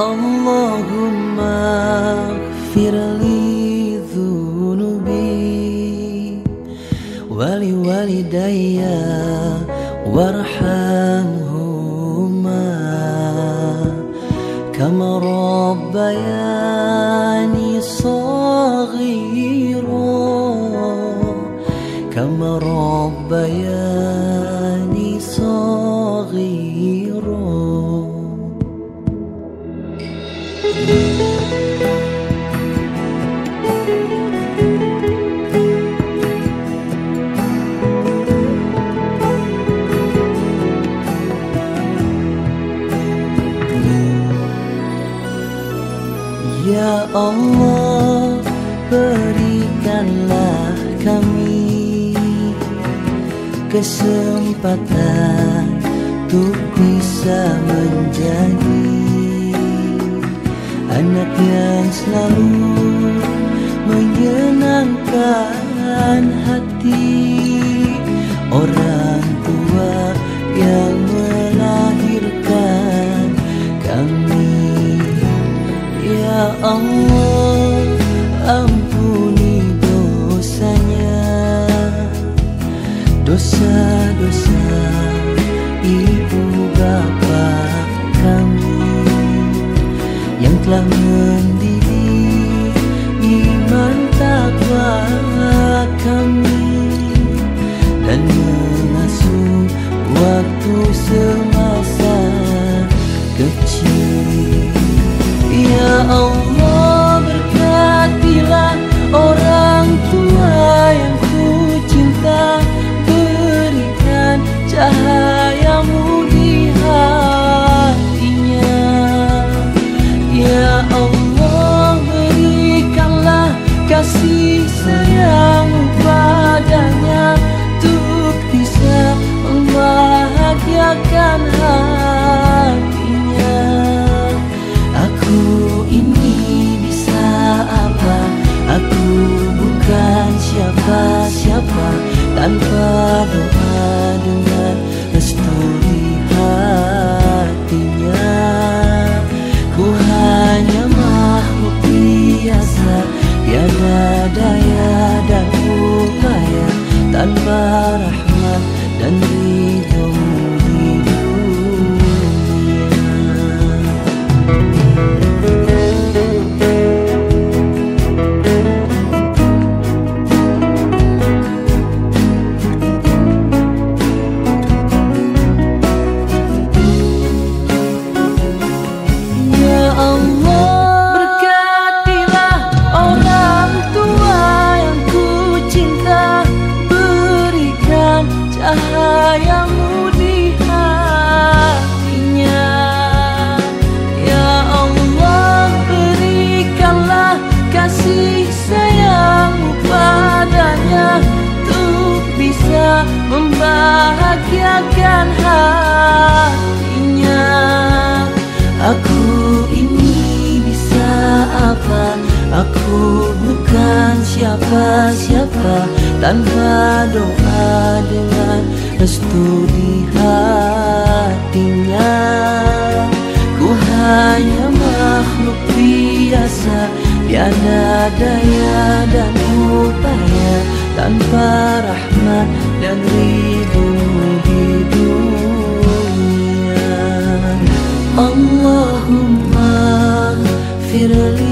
اللهم اغفر لي ذنوبي ولوالدي وارحمهما كما ربياني صغيرا كما ربياني صغيرا Ya Allah berikanlah kami kesempatan untuk bisa menjadi anak yang selalu menyenangkan hati. Orang Allah ampuni dosanya. Dosa-dosa ibu bapak kami yang telah Tanpa doa dengan restu di hatinya Ku hanya makhluk biasa Tiada daya dan upaya Tanpa Aku bukan siapa-siapa Tanpa doa dengan restu di hatinya. Ku hanya makhluk biasa Tiada daya dan upaya Tanpa rahmat dan ridhomu di Allahumma firli